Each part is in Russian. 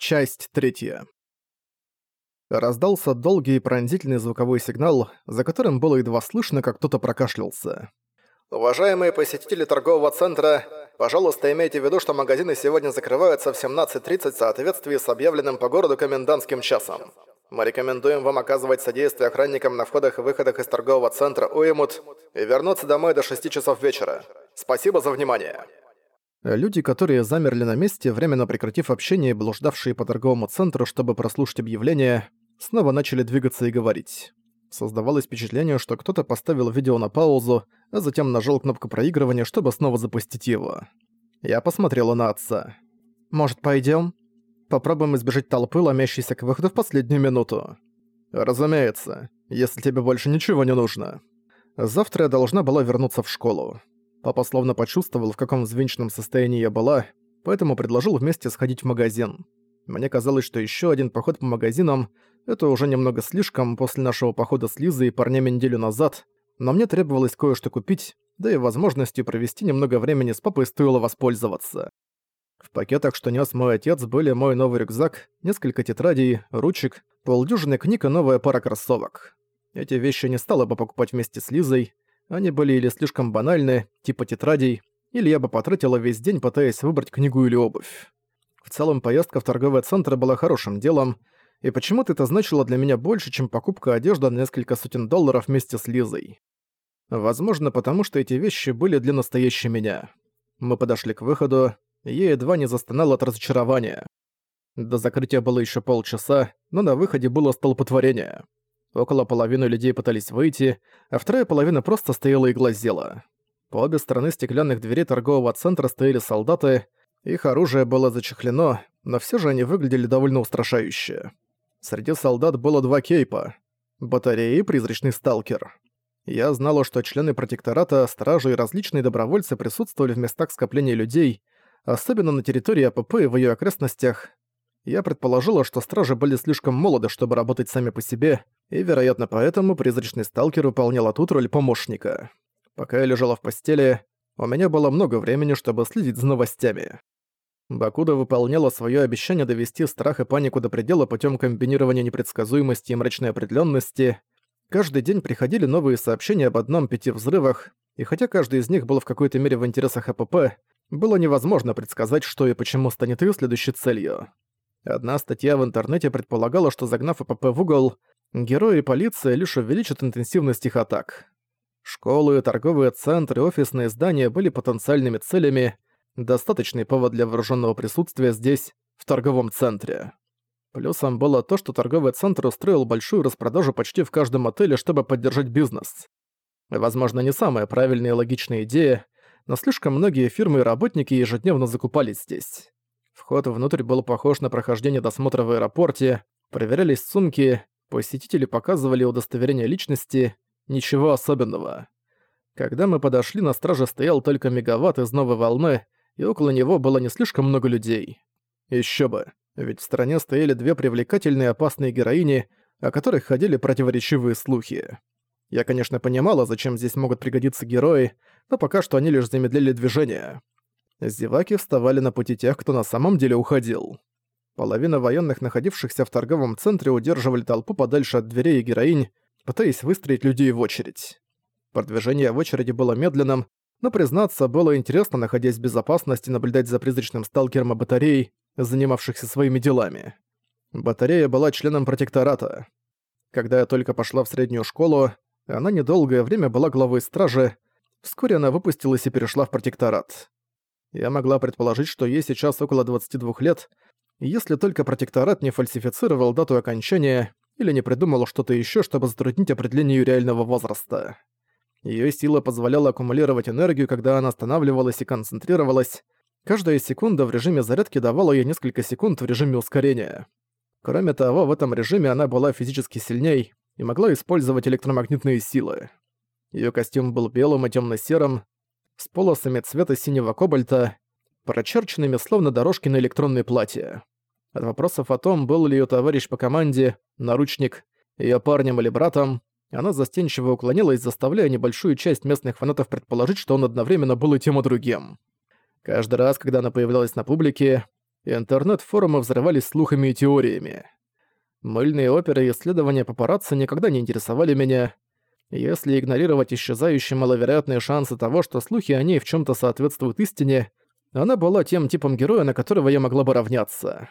Часть третья. Раздался долгий и пронзительный звуковой сигнал, за которым было едва слышно, как кто-то прокашлялся. Уважаемые посетители торгового центра, пожалуйста, имейте в виду, что магазины сегодня закрываются в 17.30 в соответствии с объявленным по городу комендантским часом. Мы рекомендуем вам оказывать содействие охранникам на входах и выходах из торгового центра Уэмут и вернуться домой до 6 часов вечера. Спасибо за внимание. Люди, которые замерли на месте, временно прекратив общение блуждавшие по торговому центру, чтобы прослушать объявление, снова начали двигаться и говорить. Создавалось впечатление, что кто-то поставил видео на паузу, а затем нажал кнопку проигрывания, чтобы снова запустить его. Я посмотрела на отца. «Может, пойдём? Попробуем избежать толпы, ломящейся к выходу в последнюю минуту». «Разумеется, если тебе больше ничего не нужно». Завтра я должна была вернуться в школу. Папа словно почувствовал, в каком взвинченном состоянии я была, поэтому предложил вместе сходить в магазин. Мне казалось, что еще один поход по магазинам — это уже немного слишком после нашего похода с Лизой и парнями неделю назад, но мне требовалось кое-что купить, да и возможностью провести немного времени с папой стоило воспользоваться. В пакетах, что нес мой отец, были мой новый рюкзак, несколько тетрадей, ручек, полдюжины книг и новая пара кроссовок. Эти вещи не стала бы покупать вместе с Лизой, они были или слишком банальны, типа тетрадей, или я бы потратила весь день, пытаясь выбрать книгу или обувь. В целом, поездка в торговый центр была хорошим делом, и почему-то это значило для меня больше, чем покупка одежды на несколько сотен долларов вместе с Лизой. Возможно, потому что эти вещи были для настоящей меня. Мы подошли к выходу, и я едва не застонал от разочарования. До закрытия было еще полчаса, но на выходе было столпотворение. Около половины людей пытались выйти, а вторая половина просто стояла и глазела. По обе стороны стеклянных дверей торгового центра стояли солдаты, их оружие было зачехлено, но все же они выглядели довольно устрашающе. Среди солдат было два кейпа — батареи и призрачный сталкер. Я знала, что члены протектората, стражи и различные добровольцы присутствовали в местах скопления людей, особенно на территории АПП и в ее окрестностях, я предположила, что стражи были слишком молоды, чтобы работать сами по себе, и, вероятно, поэтому призрачный сталкер выполнял тут роль помощника. Пока я лежала в постели, у меня было много времени, чтобы следить за новостями. Бакуда выполняла свое обещание довести страх и панику до предела путем комбинирования непредсказуемости и мрачной определенности. Каждый день приходили новые сообщения об одном-пяти взрывах, и хотя каждый из них был в какой-то мере в интересах АПП, было невозможно предсказать, что и почему станет ее следующей целью. Одна статья в интернете предполагала, что загнав АПП в угол, герои и полиция лишь увеличат интенсивность их атак. Школы, торговые центры, офисные здания были потенциальными целями, достаточный повод для вооруженного присутствия здесь, в торговом центре. Плюсом было то, что торговый центр устроил большую распродажу почти в каждом отеле, чтобы поддержать бизнес. Возможно, не самая правильная и логичная идея, но слишком многие фирмы и работники ежедневно закупались здесь. Вход внутрь был похож на прохождение досмотра в аэропорте, проверялись сумки, посетители показывали удостоверение личности, ничего особенного. Когда мы подошли, на страже стоял только мегаватт из новой волны, и около него было не слишком много людей. Еще бы, ведь в стране стояли две привлекательные опасные героини, о которых ходили противоречивые слухи. Я, конечно, понимала, зачем здесь могут пригодиться герои, но пока что они лишь замедлили движение. Зеваки вставали на пути тех, кто на самом деле уходил. Половина военных, находившихся в торговом центре, удерживали толпу подальше от дверей и героинь, пытаясь выстроить людей в очередь. Продвижение в очереди было медленным, но, признаться, было интересно, находясь в безопасности, наблюдать за призрачным сталкером и батареей, занимавшихся своими делами. Батарея была членом протектората. Когда я только пошла в среднюю школу, она недолгое время была главой стражи, вскоре она выпустилась и перешла в протекторат. Я могла предположить, что ей сейчас около 22 лет, если только протекторат не фальсифицировал дату окончания или не придумал что-то еще, чтобы затруднить определение ее реального возраста. Ее сила позволяла аккумулировать энергию, когда она останавливалась и концентрировалась. Каждая секунда в режиме зарядки давала ей несколько секунд в режиме ускорения. Кроме того, в этом режиме она была физически сильней и могла использовать электромагнитные силы. Ее костюм был белым и темно серым с полосами цвета синего кобальта, прочерченными словно дорожки на электронной платье. От вопросов о том, был ли ее товарищ по команде, наручник, ее парнем или братом, она застенчиво уклонилась, заставляя небольшую часть местных фанатов предположить, что он одновременно был и тем и другим. Каждый раз, когда она появлялась на публике, Интернет-форумы взрывались слухами и теориями. Мыльные оперы и исследования папарацци никогда не интересовали меня. Если игнорировать исчезающие маловероятные шансы того, что слухи о ней в чем то соответствуют истине, она была тем типом героя, на которого я могла бы равняться.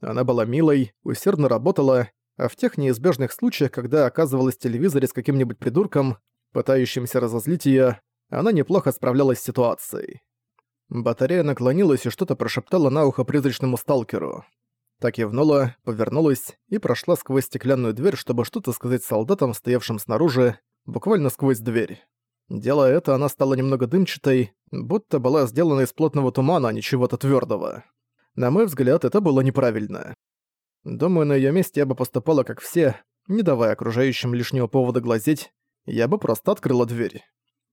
Она была милой, усердно работала, а в тех неизбежных случаях, когда оказывалась в телевизоре с каким-нибудь придурком, пытающимся разозлить её, она неплохо справлялась с ситуацией. Батарея наклонилась и что-то прошептала на ухо призрачному сталкеру. Так кивнула, повернулась и прошла сквозь стеклянную дверь, чтобы что-то сказать солдатам, стоявшим снаружи, буквально сквозь дверь. Делая это, она стала немного дымчатой, будто была сделана из плотного тумана, а не чего-то твёрдого. На мой взгляд, это было неправильно. Думаю, на её месте я бы поступала как все, не давая окружающим лишнего повода глазеть, я бы просто открыла дверь.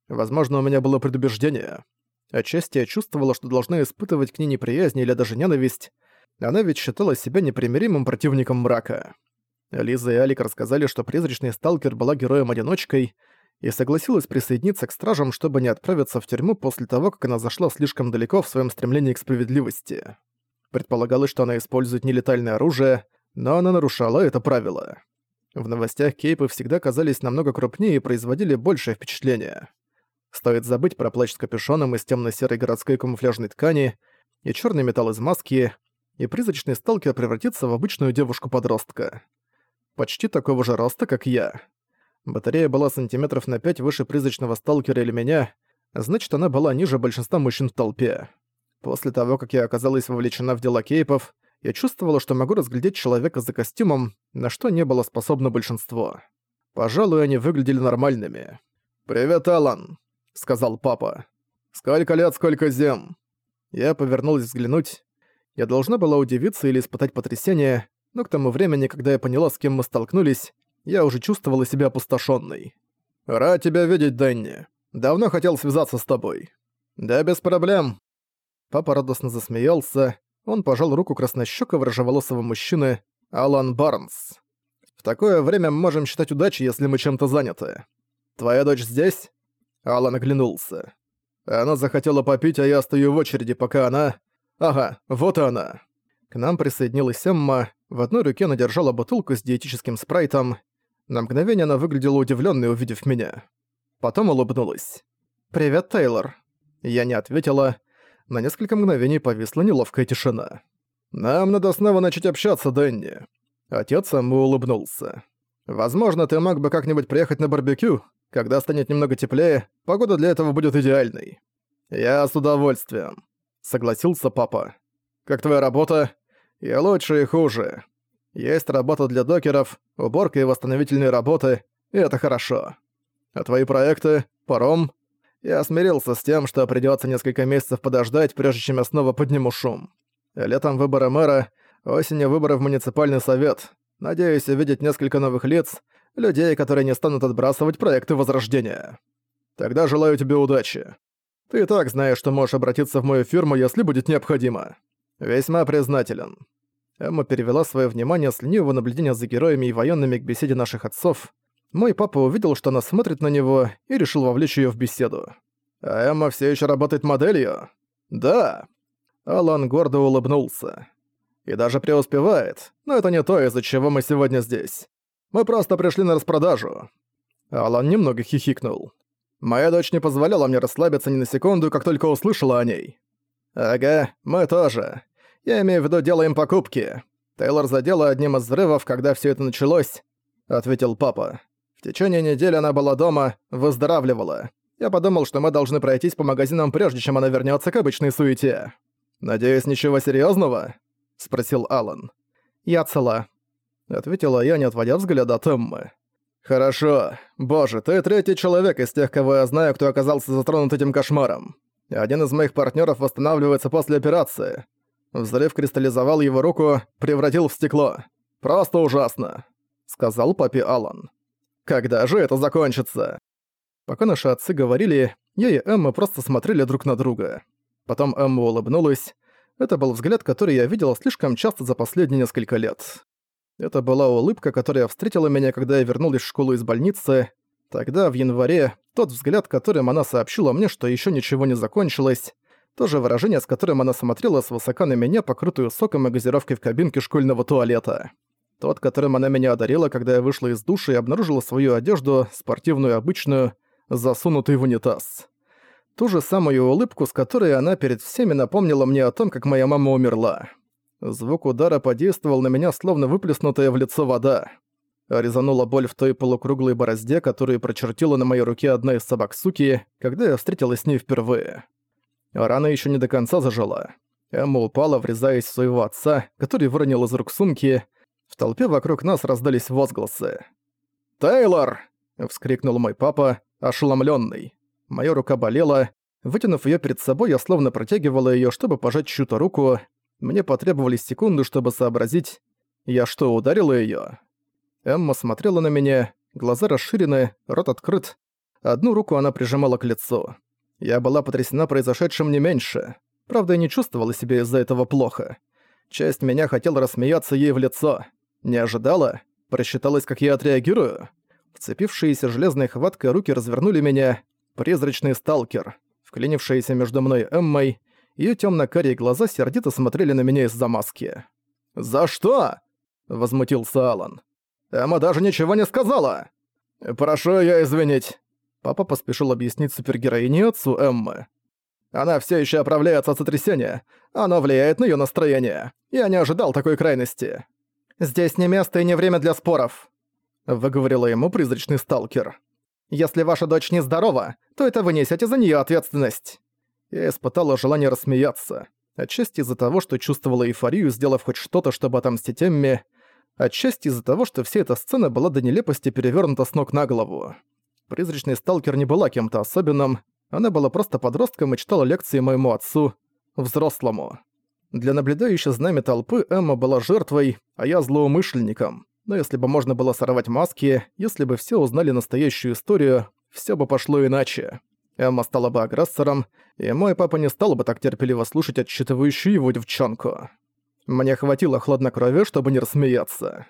Возможно, у меня было предубеждение. Отчасти я чувствовала, что должна испытывать к ней неприязнь или даже ненависть, она ведь считала себя непримиримым противником мрака. Лиза и Алик рассказали, что призрачный сталкер была героем-одиночкой и согласилась присоединиться к стражам, чтобы не отправиться в тюрьму после того, как она зашла слишком далеко в своем стремлении к справедливости. Предполагалось, что она использует нелетальное оружие, но она нарушала это правило. В новостях кейпы всегда казались намного крупнее и производили большее впечатление. Стоит забыть про плащ с капюшоном из темно серой городской камуфляжной ткани и черный металл из маски, и призрачный сталкер превратится в обычную девушку-подростка. Почти такого же роста, как я. Батарея была сантиметров на пять выше призрачного сталкера или меня, значит, она была ниже большинства мужчин в толпе. После того, как я оказалась вовлечена в дела кейпов, я чувствовала, что могу разглядеть человека за костюмом, на что не было способно большинство. Пожалуй, они выглядели нормальными. «Привет, Алан», — сказал папа. «Сколько лет, сколько зем?» Я повернулась взглянуть. Я должна была удивиться или испытать потрясение, но к тому времени, когда я поняла, с кем мы столкнулись, я уже чувствовала себя опустошённой. «Рад тебя видеть, Дэнни. Давно хотел связаться с тобой». «Да без проблем». Папа радостно засмеялся. Он пожал руку краснощёкого рыжеволосого мужчины Алан Барнс. «В такое время мы можем считать удачей, если мы чем-то заняты. Твоя дочь здесь?» Алан оглянулся. Она захотела попить, а я стою в очереди, пока она... Ага, вот она. К нам присоединилась Эмма, в одной руке она держала бутылку с диетическим спрайтом. На мгновение она выглядела удивлённой, увидев меня. Потом улыбнулась. «Привет, Тейлор». Я не ответила. На несколько мгновений повисла неловкая тишина. «Нам надо снова начать общаться, Дэнни». Отец Эммы улыбнулся. «Возможно, ты мог бы как-нибудь приехать на барбекю. Когда станет немного теплее, погода для этого будет идеальной». «Я с удовольствием» согласился папа. «Как твоя работа?» «И лучше, и хуже. Есть работа для докеров, уборка и восстановительные работы, и это хорошо. А твои проекты? Паром?» Я смирился с тем, что придётся несколько месяцев подождать, прежде чем я снова подниму шум. Летом выборы мэра, осенью выборы в муниципальный совет. Надеюсь увидеть несколько новых лиц, людей, которые не станут отбрасывать проекты Возрождения. Тогда желаю тебе удачи. Ты и так знаешь, что можешь обратиться в мою фирму, если будет необходимо. Весьма признателен». Эмма перевела свое внимание с ленивого наблюдения за героями и военными к беседе наших отцов. Мой папа увидел, что она смотрит на него, и решил вовлечь ее в беседу. «А Эмма все еще работает моделью?» «Да». Алан гордо улыбнулся. «И даже преуспевает, но это не то, из-за чего мы сегодня здесь. Мы просто пришли на распродажу». Алан немного хихикнул. Моя дочь не позволяла мне расслабиться ни на секунду, как только услышала о ней. Ага, мы тоже. Я имею в виду делаем покупки. Тейлор задела одним из взрывов, когда все это началось, ответил папа. Течение недели она была дома, выздоравливала. Я подумал, что мы должны пройтись по магазинам, прежде чем она вернется к обычной суете. Надеюсь, ничего серьезного? спросил Алан. Я цела, ответила я, не отводя взгляда от Эммы. «Хорошо. Боже, ты третий человек из тех, кого я знаю, кто оказался затронут этим кошмаром. Один из моих партнеров восстанавливается после операции. Взрыв кристаллизовал его руку, превратил в стекло. Просто ужасно», — сказал папе Алан. «Когда же это закончится?» Пока наши отцы говорили, я и Эмма просто смотрели друг на друга. Потом Эмма улыбнулась. Это был взгляд, который я видела слишком часто за последние несколько лет. Это была улыбка, которая встретила меня, когда я вернулась в школу из больницы. Тогда, в январе, тот взгляд, которым она сообщила мне, что еще ничего не закончилось, То же выражение, с которым она смотрела свысока на меня, покрытую соком и газировкой в кабинке школьного туалета. Тот, которым она меня одарила, когда я вышла из души и обнаружила свою одежду, спортивную обычную, засунутую в унитаз. Ту же самую улыбку, с которой она перед всеми напомнила мне о том, как моя мама умерла. Звук удара подействовал на меня, словно выплеснутая в лицо вода. Резанула боль в той полукруглой борозде, которую прочертила на моей руке одна из собак суки, когда я встретилась с ней впервые. Рана еще не до конца зажила. Эмма упала, врезаясь в своего отца, который выронил из рук сумки. В толпе вокруг нас раздались возгласы. «Тейлор!» — вскрикнул мой папа, ошеломленный. Моя рука болела. Вытянув ее перед собой, я словно протягивала ее, чтобы пожать чью-то руку. Мне потребовались секунды, чтобы сообразить, я что, ударила ее? Эмма смотрела на меня, глаза расширены, рот открыт. Одну руку она прижимала к лицу. Я была потрясена произошедшим не меньше. Правда, я не чувствовала себя из-за этого плохо. Часть меня хотела рассмеяться ей в лицо. Не ожидала? Просчиталась, как я отреагирую? Вцепившиеся железной хваткой руки развернули меня. Призрачный сталкер, вклинившаяся между мной Эммой, Её тёмно-карие глаза сердито смотрели на меня из-за маски. «За что?» — возмутился Алан. «Эмма даже ничего не сказала!» «Прошу её извинить!» Папа поспешил объяснить супергероине отцу Эммы. «Она всё ещё оправляется от сотрясения. Оно влияет на её настроение. Я не ожидал такой крайности». «Здесь не место и не время для споров», — выговорила ему призрачный сталкер. «Если ваша дочь нездорова, то это вы несете за неё ответственность». Я испытала желание рассмеяться. Отчасти из-за того, что чувствовала эйфорию, сделав хоть что-то, чтобы отомстить Эмме, отчасти из-за того, что вся эта сцена была до нелепости перевернута с ног на голову. Призрачный сталкер не была кем-то особенным, она была просто подростком и читала лекции моему отцу, взрослому. Для наблюдающей за нами толпы Эмма была жертвой, а я злоумышленником. Но если бы можно было сорвать маски, если бы все узнали настоящую историю, все бы пошло иначе. Эмма стала бы агрессором, и мой папа не стал бы так терпеливо слушать отчитывающую его девчонку. Мне хватило хладнокровия, чтобы не рассмеяться.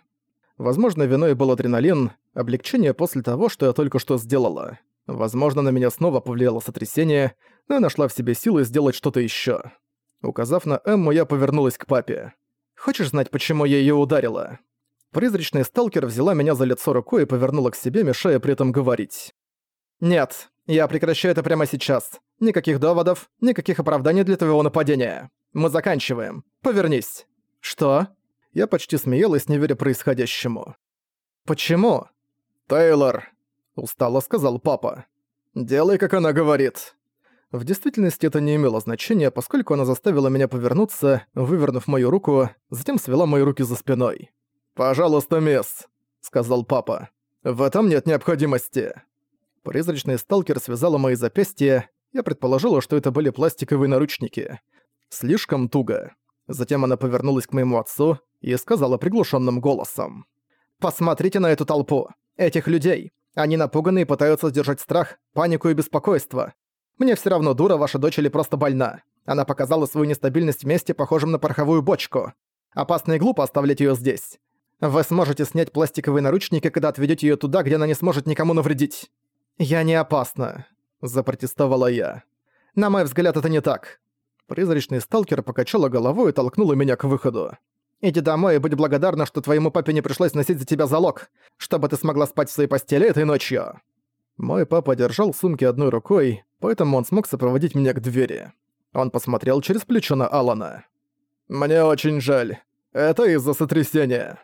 Возможно, виной был адреналин, облегчение после того, что я только что сделала. Возможно, на меня снова повлияло сотрясение, но я нашла в себе силы сделать что-то ещё. Указав на Эмму, я повернулась к папе. «Хочешь знать, почему я её ударила?» Призрачный сталкер взяла меня за лицо рукой и повернула к себе, мешая при этом говорить. «Нет, я прекращаю это прямо сейчас. Никаких доводов, никаких оправданий для твоего нападения. Мы заканчиваем. Повернись». «Что?» Я почти смеялась, не веря происходящему. «Почему?» «Тейлор», — устало сказал папа. «Делай, как она говорит». В действительности это не имело значения, поскольку она заставила меня повернуться, вывернув мою руку, затем свела мои руки за спиной. «Пожалуйста, мисс», — сказал папа. «В этом нет необходимости». Призрачный сталкер связала мои запястья. Я предположила, что это были пластиковые наручники. Слишком туго. Затем она повернулась к моему отцу и сказала приглушенным голосом. «Посмотрите на эту толпу. Этих людей. Они напуганы и пытаются сдержать страх, панику и беспокойство. Мне все равно, дура ваша дочь или просто больна. Она показала свою нестабильность в месте, похожем на пороховую бочку. Опасно и глупо оставлять ее здесь. Вы сможете снять пластиковые наручники, когда отведете ее туда, где она не сможет никому навредить. «Я не опасна», — запротестовала я. «На мой взгляд, это не так». Призрачный сталкер покачала головой и толкнула меня к выходу. «Иди домой и будь благодарна, что твоему папе не пришлось носить за тебя залог, чтобы ты смогла спать в своей постели этой ночью». Мой папа держал сумки одной рукой, поэтому он смог сопроводить меня к двери. Он посмотрел через плечо на Алана. «Мне очень жаль. Это из-за сотрясения».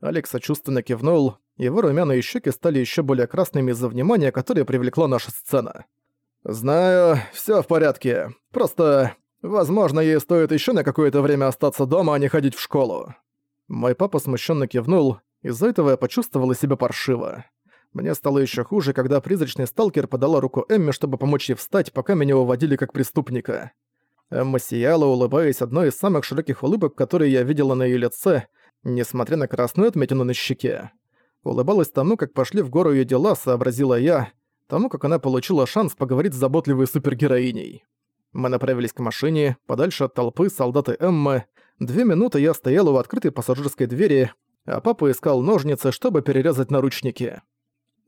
Алекс сочувственно кивнул, его румяные щеки стали еще более красными из-за внимания, которое привлекла наша сцена. «Знаю, все в порядке. Просто, возможно, ей стоит еще на какое-то время остаться дома, а не ходить в школу». Мой папа смущенно кивнул, из-за этого я почувствовала себя паршиво. Мне стало еще хуже, когда призрачный сталкер подала руку Эмме, чтобы помочь ей встать, пока меня уводили как преступника. Эмма сияла, улыбаясь одной из самых широких улыбок, которые я видела на ее лице, несмотря на красную отметину на щеке. Улыбалась тому, как пошли в гору ее дела, сообразила я, тому, как она получила шанс поговорить с заботливой супергероиней. Мы направились к машине, подальше от толпы солдаты Эммы. Две минуты я стояла у открытой пассажирской двери, а папа искал ножницы, чтобы перерезать наручники.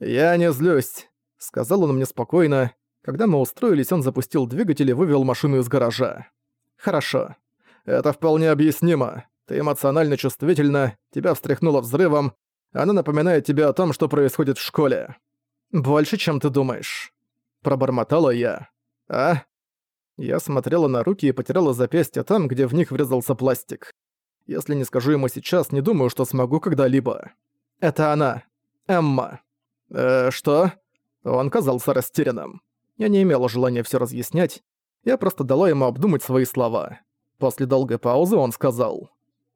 «Я не злюсь», — сказал он мне спокойно, Когда мы устроились, он запустил двигатель и вывел машину из гаража. «Хорошо. Это вполне объяснимо. Ты эмоционально чувствительна, тебя встряхнуло взрывом, она напоминает тебе о том, что происходит в школе. Больше, чем ты думаешь». Пробормотала я. «А?» Я смотрела на руки и потеряла запястье там, где в них врезался пластик. Если не скажу ему сейчас, не думаю, что смогу когда-либо. Это она. Эмма. Э, что? Он казался растерянным. Я не имела желания все разъяснять. Я просто дала ему обдумать свои слова. После долгой паузы он сказал.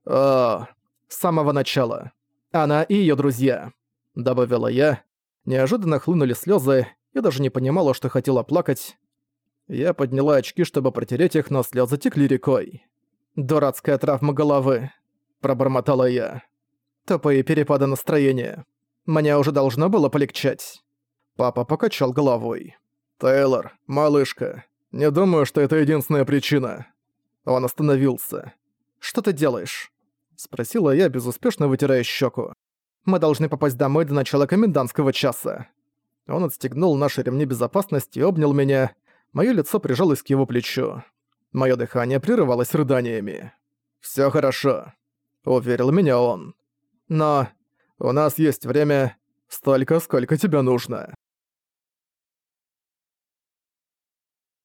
«А, с самого начала. Она и ее друзья», — добавила я. Неожиданно хлынули слезы. Я даже не понимала, что хотела плакать. Я подняла очки, чтобы протереть их, но слезы текли рекой. «Дурацкая травма головы», — пробормотала я. Тупые перепады настроения. Мне уже должно было полегчать. Папа покачал головой. «Тейлор, малышка, не думаю, что это единственная причина». Он остановился. «Что ты делаешь?» Спросила я, безуспешно вытирая щеку. «Мы должны попасть домой до начала комендантского часа». Он отстегнул наши ремни безопасности и обнял меня, Моё лицо прижалось к его плечу. Моё дыхание прерывалось рыданиями. «Всё хорошо», — уверил меня он. «Но у нас есть время столько, сколько тебе нужно».